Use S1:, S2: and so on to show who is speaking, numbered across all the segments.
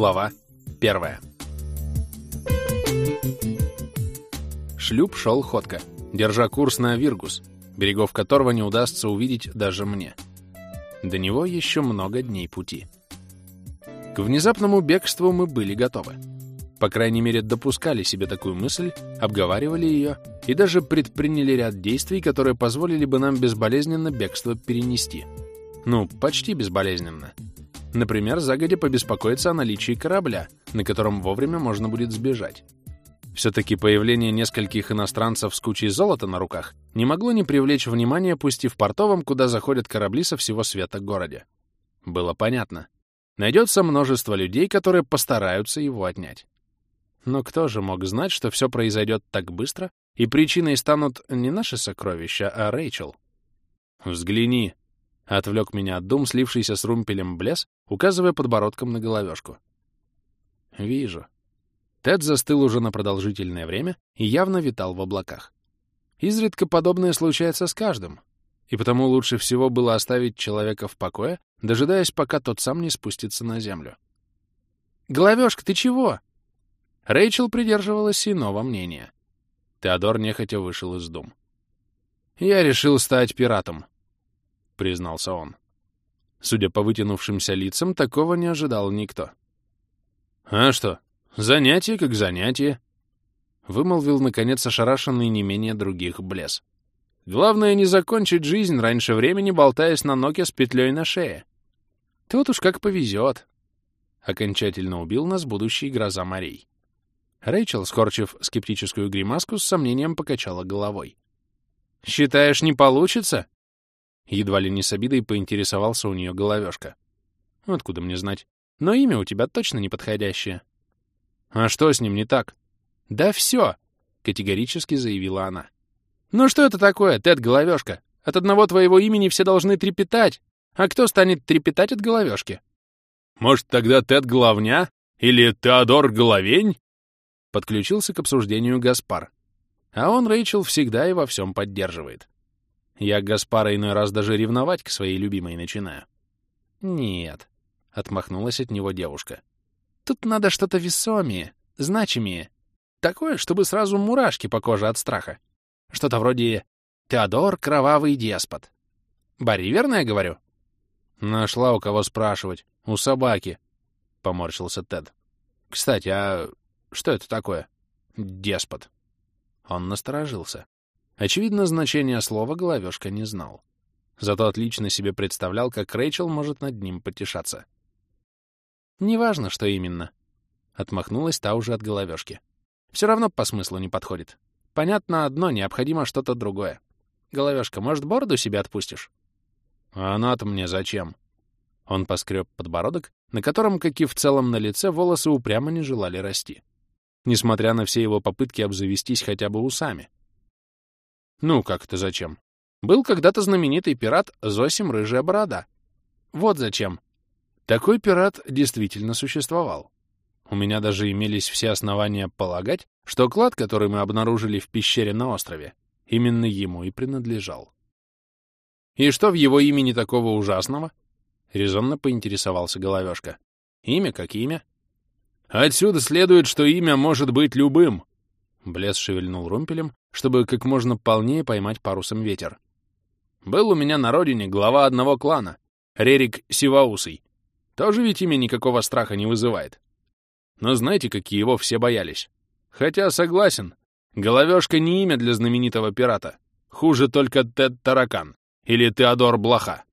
S1: Глава первая. Шлюп шел ходко, держа курс на Виргус, берегов которого не удастся увидеть даже мне. До него еще много дней пути. К внезапному бегству мы были готовы. По крайней мере, допускали себе такую мысль, обговаривали ее и даже предприняли ряд действий, которые позволили бы нам безболезненно бегство перенести. Ну, почти безболезненно. Например, загодя побеспокоиться о наличии корабля, на котором вовремя можно будет сбежать. Все-таки появление нескольких иностранцев с кучей золота на руках не могло не привлечь внимания, пусть и в портовом, куда заходят корабли со всего света городе. Было понятно. Найдется множество людей, которые постараются его отнять. Но кто же мог знать, что все произойдет так быстро, и причиной станут не наши сокровища, а Рэйчел? «Взгляни!» — отвлек меня от дум, слившийся с румпелем блес, указывая подбородком на головешку. «Вижу». Тед застыл уже на продолжительное время и явно витал в облаках. Изредка подобное случается с каждым, и потому лучше всего было оставить человека в покое, дожидаясь, пока тот сам не спустится на землю. «Головешка, ты чего?» Рэйчел придерживалась иного мнения. Теодор нехотя вышел из дум. «Я решил стать пиратом», — признался он. Судя по вытянувшимся лицам, такого не ожидал никто. «А что, занятие как занятие», — вымолвил, наконец, ошарашенный не менее других блес. «Главное не закончить жизнь раньше времени, болтаясь на ноге с петлей на шее. Тут уж как повезет». Окончательно убил нас будущий гроза морей. Рэйчел, скорчив скептическую гримаску, с сомнением покачала головой. «Считаешь, не получится?» Едва ли не с обидой поинтересовался у нее головешка. «Откуда мне знать? Но имя у тебя точно неподходящее». «А что с ним не так?» «Да все!» — категорически заявила она. «Ну что это такое, Тед Головешка? От одного твоего имени все должны трепетать. А кто станет трепетать от Головешки?»
S2: «Может, тогда Тед Головня? Или Теодор Головень?»
S1: Подключился к обсуждению Гаспар. А он Рэйчел всегда и во всем поддерживает. Я Гаспара иной раз даже ревновать к своей любимой начинаю. «Нет», — отмахнулась от него девушка. «Тут надо что-то весомее, значимее. Такое, чтобы сразу мурашки по коже от страха. Что-то вроде «Теодор — кровавый деспот». Барри, верно я говорю?» «Нашла у кого спрашивать. У собаки», — поморщился Тед. «Кстати, а что это такое? Деспот. Он насторожился. Очевидно, значение слова головешка не знал. Зато отлично себе представлял, как Рэйчел может над ним потешаться. «Неважно, что именно», — отмахнулась та уже от головешки. «Все равно по смыслу не подходит. Понятно одно, необходимо что-то другое. Головешка, может, бороду себе отпустишь?» «А она-то мне зачем?» Он поскреб подбородок, на котором, как и в целом на лице, волосы упрямо не желали расти несмотря на все его попытки обзавестись хотя бы усами. Ну, как это зачем? Был когда-то знаменитый пират Зосим Рыжая Борода. Вот зачем. Такой пират действительно существовал. У меня даже имелись все основания полагать, что клад, который мы обнаружили в пещере на острове, именно ему и принадлежал. «И что в его имени такого ужасного?» — резонно поинтересовался Головешка. «Имя как имя. Отсюда следует, что имя может быть любым. Блес шевельнул румпелем, чтобы как можно полнее поймать парусом ветер. Был у меня на родине глава одного клана, Рерик Сиваусый. Тоже ведь имя никакого страха не вызывает. Но знаете, какие его все боялись? Хотя, согласен, Головешка не имя для знаменитого пирата. Хуже только Тед Таракан или Теодор Блоха.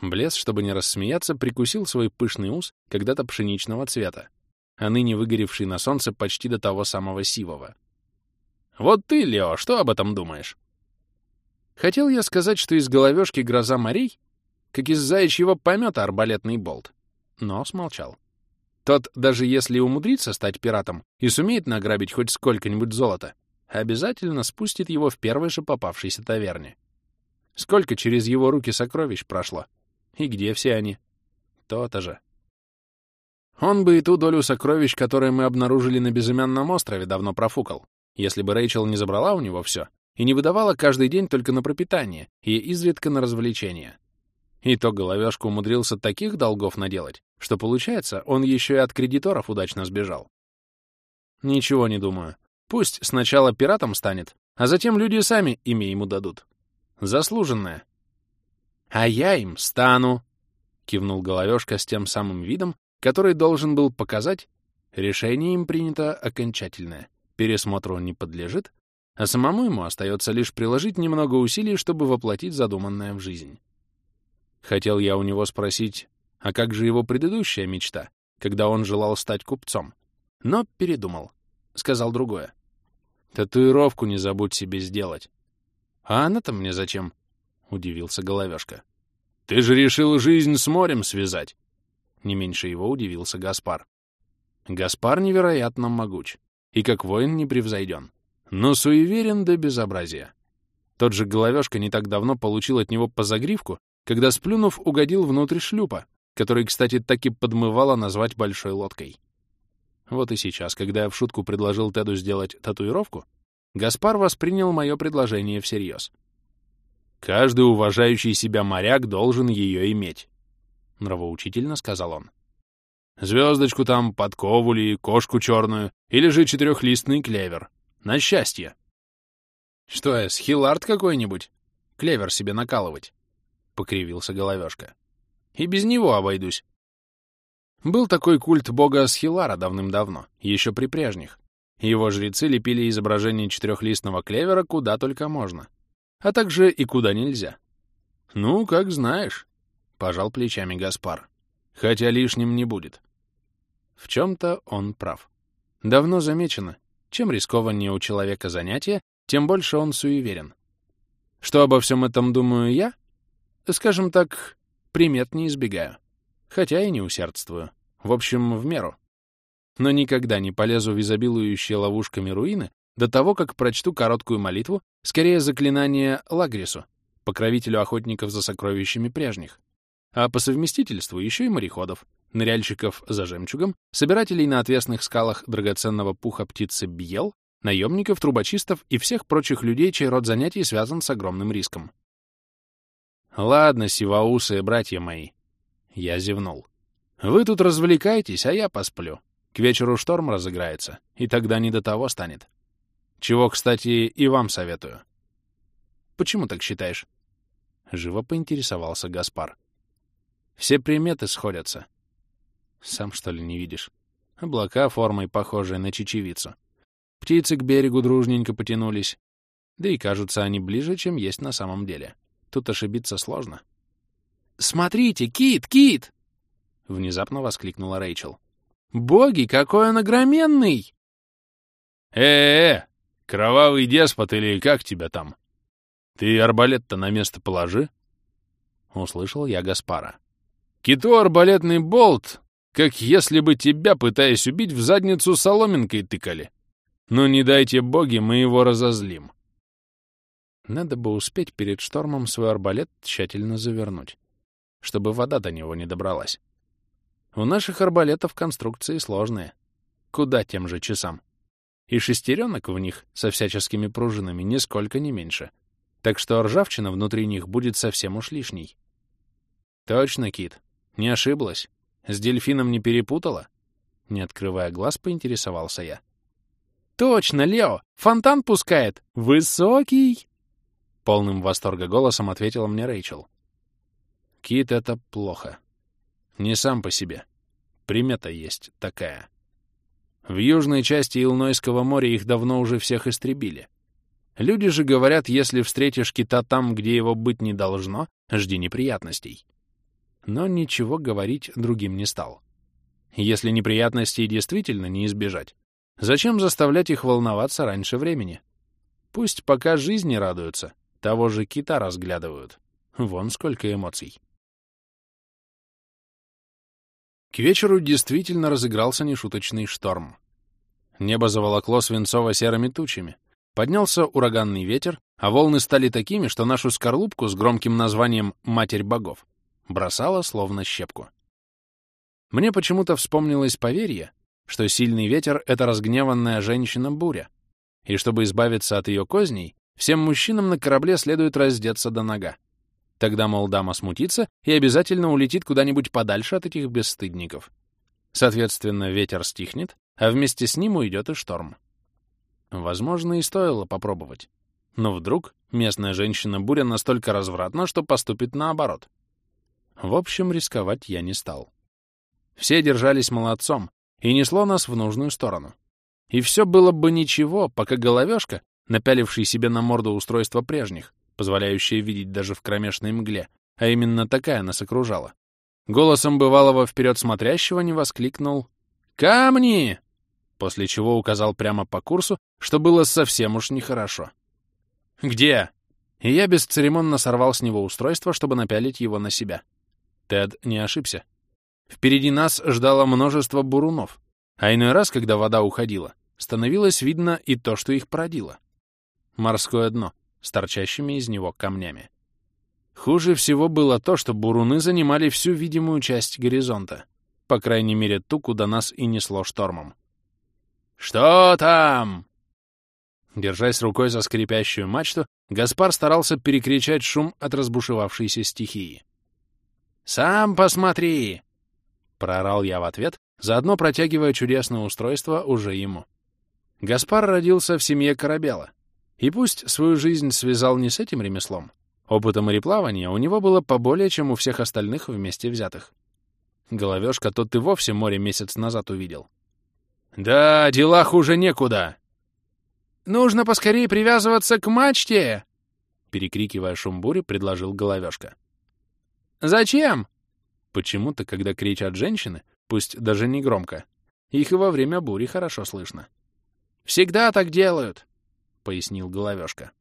S1: Блес, чтобы не рассмеяться, прикусил свой пышный ус когда-то пшеничного цвета а ныне выгоревший на солнце почти до того самого сивого. «Вот ты, Лео, что об этом думаешь?» Хотел я сказать, что из головешки гроза морей, как из заячьего помета арбалетный болт, но смолчал. Тот, даже если умудрится стать пиратом и сумеет награбить хоть сколько-нибудь золота, обязательно спустит его в первой же попавшейся таверне. Сколько через его руки сокровищ прошло? И где все они? То-то же. Он бы и ту долю сокровищ, которые мы обнаружили на безымянном острове, давно профукал, если бы Рэйчел не забрала у него все и не выдавала каждый день только на пропитание и изредка на развлечения. И то головешка умудрился таких долгов наделать, что, получается, он еще и от кредиторов удачно сбежал. Ничего не думаю. Пусть сначала пиратом станет, а затем люди сами имя ему дадут. Заслуженное. А я им стану, — кивнул головешка с тем самым видом, который должен был показать, решение им принято окончательное, пересмотру не подлежит, а самому ему остается лишь приложить немного усилий, чтобы воплотить задуманное в жизнь. Хотел я у него спросить, а как же его предыдущая мечта, когда он желал стать купцом? Но передумал. Сказал другое. Татуировку не забудь себе сделать. А она-то мне зачем? Удивился Головешка. Ты же решил жизнь с морем связать. Не меньше его удивился Гаспар. Гаспар невероятно могуч и как воин непревзойден но суеверен до безобразия. Тот же головешка не так давно получил от него по загривку, когда, сплюнув, угодил внутрь шлюпа, который, кстати, так и подмывало назвать большой лодкой. Вот и сейчас, когда я в шутку предложил Теду сделать татуировку, Гаспар воспринял мое предложение всерьез. «Каждый уважающий себя моряк должен ее иметь», — нравоучительно сказал он. «Звездочку там, подкову ли, кошку черную, или же четырехлистный клевер. На счастье. Что я, схилард какой-нибудь? Клевер себе накалывать. Покривился головешка. И без него обойдусь. Был такой культ бога Схилара давным-давно, еще при прежних. Его жрецы лепили изображение четырехлистного клевера куда только можно, а также и куда нельзя. «Ну, как знаешь», — пожал плечами Гаспар. «Хотя лишним не будет». В чем-то он прав. Давно замечено, чем рискованнее у человека занятие, тем больше он суеверен. Что обо всем этом думаю я? Скажем так, примет не избегаю. Хотя и не усердствую. В общем, в меру. Но никогда не полезу в изобилующие ловушками руины до того, как прочту короткую молитву, скорее заклинание Лагрису, покровителю охотников за сокровищами прежних, а по совместительству еще и мореходов, ныряльщиков за жемчугом, собирателей на отвесных скалах драгоценного пуха птицы Бьел, наемников, трубочистов и всех прочих людей, чей род занятий связан с огромным риском. «Ладно, сиваусые братья мои», — я зевнул. «Вы тут развлекаетесь, а я посплю. К вечеру шторм разыграется, и тогда не до того станет. Чего, кстати, и вам советую». «Почему так считаешь?» — живо поинтересовался Гаспар. «Все приметы сходятся. Сам, что ли, не видишь? Облака формой похожие на чечевицу. Птицы к берегу дружненько потянулись. Да и кажутся они ближе, чем есть на самом деле. Тут ошибиться сложно. «Смотрите, кит, кит!» — внезапно воскликнула Рэйчел. «Боги, какой он огроменный!»
S2: «Э-э-э! Кровавый деспот или как тебя там? Ты арбалет-то на место положи!» — услышал я Гаспара. «Киту арбалетный болт как если бы тебя, пытаясь убить, в задницу соломинкой тыкали. Но не дайте боги, мы его разозлим. Надо бы успеть перед штормом свой арбалет тщательно завернуть, чтобы вода до него не добралась. У наших арбалетов конструкции сложные. Куда тем же часам? И шестеренок в них со всяческими пружинами нисколько не меньше. Так что ржавчина внутри них будет совсем уж лишней. Точно, Кит, не ошиблась. С дельфином не перепутала? Не открывая глаз, поинтересовался я. «Точно, Лео! Фонтан пускает! Высокий!» Полным восторга голосом ответила мне Рэйчел. «Кит — это плохо. Не сам по себе. Примета есть такая. В южной части Илнойского моря их давно уже всех истребили. Люди же говорят, если встретишь кита там, где его быть не должно, жди неприятностей но ничего говорить другим не стал. Если неприятностей действительно не избежать, зачем заставлять их волноваться раньше времени? Пусть пока жизни радуются, того же кита разглядывают. Вон сколько эмоций. К вечеру действительно разыгрался нешуточный шторм. Небо заволокло свинцово-серыми тучами. Поднялся ураганный ветер, а волны стали такими, что нашу скорлупку с громким названием «Матерь богов» бросала словно щепку. Мне почему-то вспомнилось поверье, что сильный ветер — это разгневанная женщина-буря, и чтобы избавиться от ее козней, всем мужчинам на корабле следует раздеться до нога.
S1: Тогда, мол, дама смутится и обязательно улетит куда-нибудь подальше от этих бесстыдников. Соответственно, ветер стихнет, а вместе с ним уйдет и шторм. Возможно, и стоило попробовать. Но вдруг местная женщина-буря настолько развратна, что поступит наоборот. В общем, рисковать я не стал. Все держались молодцом и несло нас в нужную сторону. И все было бы ничего, пока головешка, напяливший себе на морду устройство прежних, позволяющее видеть даже в кромешной мгле, а именно такая нас окружала, голосом бывалого вперед смотрящего не воскликнул «Камни!», после чего указал прямо по курсу, что было совсем уж нехорошо. «Где?» И я бесцеремонно сорвал с него устройство, чтобы напялить его на себя. Тед не ошибся. Впереди нас ждало множество бурунов, а иной раз, когда вода уходила, становилось видно и то, что их породило. Морское дно с торчащими из него камнями. Хуже всего было то, что буруны занимали всю видимую часть горизонта, по крайней мере ту, куда нас и несло штормом. «Что там?» Держась рукой за скрипящую мачту, Гаспар старался перекричать шум от разбушевавшейся стихии. «Сам посмотри!» — проорал я в ответ, заодно протягивая чудесное устройство уже ему. Гаспар родился в семье корабела, и пусть свою жизнь связал не с этим ремеслом, опыта мореплавания у него было поболее, чем у всех остальных вместе взятых. Головешка тот и вовсе море месяц назад увидел. «Да, дела хуже некуда!» «Нужно поскорее привязываться к мачте!» Перекрикивая шум бури, предложил Головешка. «Зачем?» Почему-то, когда кричат женщины, пусть даже не громко, их и во время бури хорошо слышно. «Всегда так делают!» — пояснил Головешка.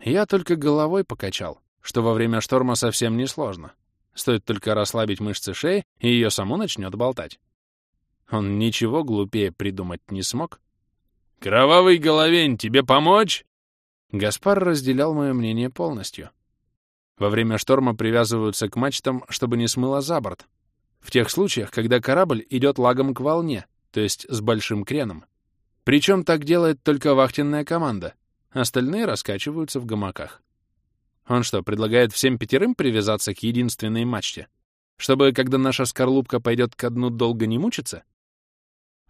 S1: Я только головой покачал, что во время шторма совсем не сложно. Стоит только расслабить мышцы шеи, и ее саму начнет болтать. Он ничего глупее придумать не смог. «Кровавый головень, тебе помочь?» Гаспар разделял мое мнение полностью. Во время шторма привязываются к мачтам, чтобы не смыло за борт. В тех случаях, когда корабль идет лагом к волне, то есть с большим креном. Причем так делает только вахтенная команда. Остальные раскачиваются в гамаках. Он что, предлагает всем пятерым привязаться к единственной мачте? Чтобы, когда наша скорлупка пойдет ко дну, долго не мучиться?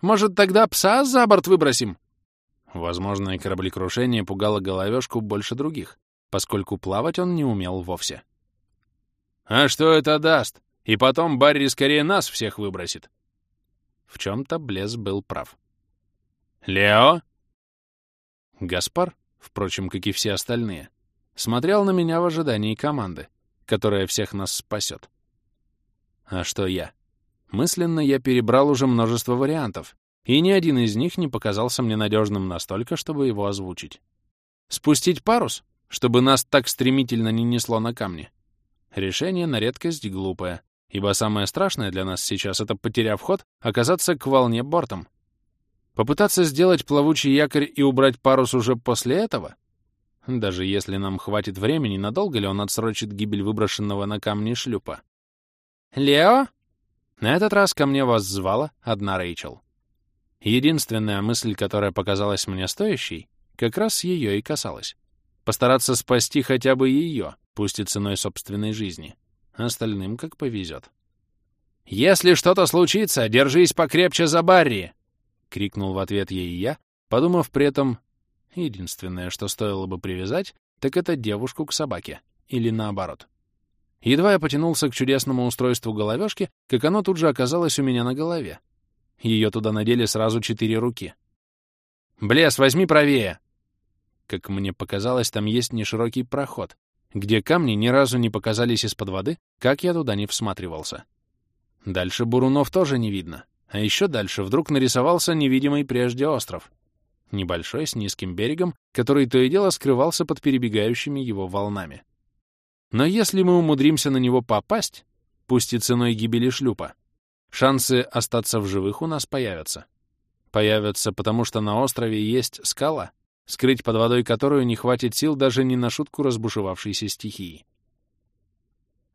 S1: Может, тогда пса за борт выбросим? Возможное кораблекрушение пугало головешку больше других поскольку плавать он не умел вовсе. «А что это даст? И потом Барри скорее нас всех выбросит». В чем-то Блес был прав. «Лео?» Гаспар, впрочем, как и все остальные, смотрел на меня в ожидании команды, которая всех нас спасет. А что я? Мысленно я перебрал уже множество вариантов, и ни один из них не показался мне надежным настолько, чтобы его озвучить. Спустить парус? Чтобы нас так стремительно не несло на камни. Решение на редкость глупое, ибо самое страшное для нас сейчас — это, потеряв ход, оказаться к волне бортом. Попытаться сделать плавучий якорь и убрать парус уже после этого? Даже если нам хватит времени, надолго ли он отсрочит гибель выброшенного на камни шлюпа? «Лео?» На этот раз ко мне воззвала одна Рэйчел. Единственная мысль, которая показалась мне стоящей, как раз ее и касалась. Постараться спасти хотя бы ее, пусть и ценой собственной жизни. Остальным как повезет. «Если что-то случится, держись покрепче за Барри!» — крикнул в ответ ей я, подумав при этом, единственное, что стоило бы привязать, так это девушку к собаке. Или наоборот. Едва я потянулся к чудесному устройству головешки, как оно тут же оказалось у меня на голове. Ее туда надели сразу четыре руки. «Блес, возьми правее!» Как мне показалось, там есть неширокий проход, где камни ни разу не показались из-под воды, как я туда не всматривался. Дальше бурунов тоже не видно, а еще дальше вдруг нарисовался невидимый прежде остров. Небольшой, с низким берегом, который то и дело скрывался под перебегающими его волнами. Но если мы умудримся на него попасть, пусть и ценой гибели шлюпа, шансы остаться в живых у нас появятся. Появятся, потому что на острове есть скала, скрыть под водой которую не хватит сил даже не на шутку разбушевавшейся стихии.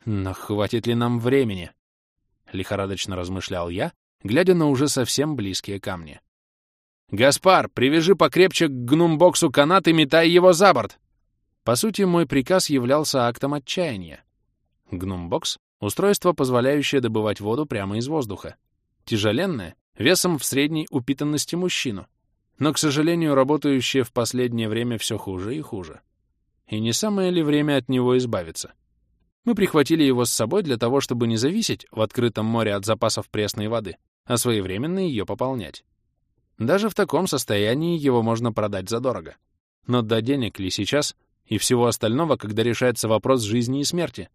S1: «Но хватит ли нам времени?» — лихорадочно размышлял я, глядя на уже совсем близкие камни. «Гаспар, привяжи покрепче к гнумбоксу канат и метай его за борт!» По сути, мой приказ являлся актом отчаяния, Гнумбокс — устройство, позволяющее добывать воду прямо из воздуха. Тяжеленное, весом в средней упитанности мужчину, но, к сожалению, работающее в последнее время все хуже и хуже. И не самое ли время от него избавиться? Мы прихватили его с собой для того, чтобы не зависеть в открытом море от запасов пресной воды, а своевременно ее пополнять. Даже в таком состоянии его можно продать задорого. Но до денег ли сейчас и всего остального, когда решается вопрос жизни и смерти?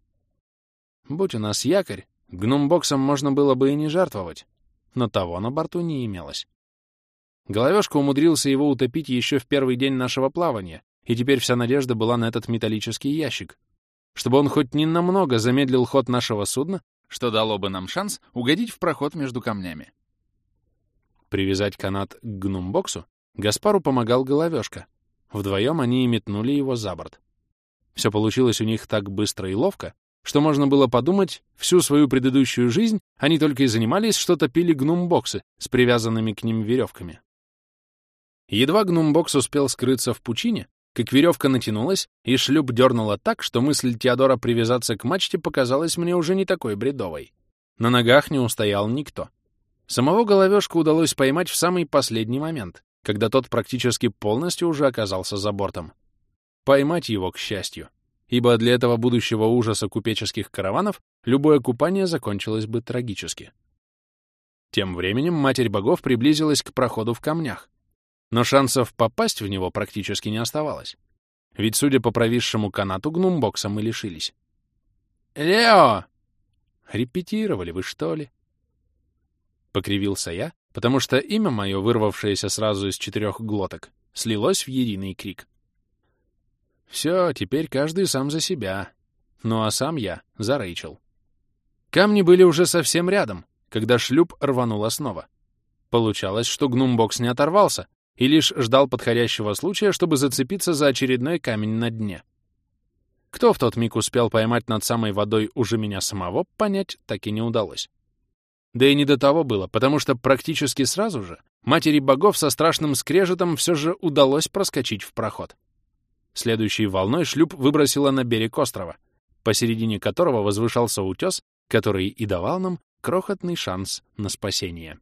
S1: Будь у нас якорь, гнумбоксом можно было бы и не жертвовать, но того на борту не имелось. Головешка умудрился его утопить еще в первый день нашего плавания, и теперь вся надежда была на этот металлический ящик, чтобы он хоть ненамного замедлил ход нашего судна, что дало бы нам шанс угодить в проход между камнями. Привязать канат к гнумбоксу Гаспару помогал головешка. Вдвоем они и метнули его за борт. Все получилось у них так быстро и ловко, что можно было подумать, всю свою предыдущую жизнь они только и занимались, что топили гнумбоксы с привязанными к ним веревками. Едва гнумбокс успел скрыться в пучине, как веревка натянулась, и шлюп дернула так, что мысль Теодора привязаться к мачте показалась мне уже не такой бредовой. На ногах не устоял никто. Самого головешку удалось поймать в самый последний момент, когда тот практически полностью уже оказался за бортом. Поймать его, к счастью, ибо для этого будущего ужаса купеческих караванов любое купание закончилось бы трагически. Тем временем Матерь Богов приблизилась к проходу в камнях, но шансов попасть в него практически не оставалось. Ведь, судя по провисшему канату, гнумбокса мы лишились. «Лео!» «Репетировали вы, что ли?» Покривился я, потому что имя мое, вырвавшееся сразу из четырех глоток, слилось в единый крик. Все, теперь каждый сам за себя. Ну а сам я за Рэйчел. Камни были уже совсем рядом, когда шлюп рванула снова. Получалось, что гнумбокс не оторвался, и лишь ждал подходящего случая, чтобы зацепиться за очередной камень на дне. Кто в тот миг успел поймать над самой водой уже меня самого, понять так и не удалось. Да и не до того было, потому что практически сразу же матери богов со страшным скрежетом все же удалось проскочить в проход. Следующей волной шлюп выбросило на берег острова, посередине которого возвышался утес, который и давал нам крохотный шанс на спасение.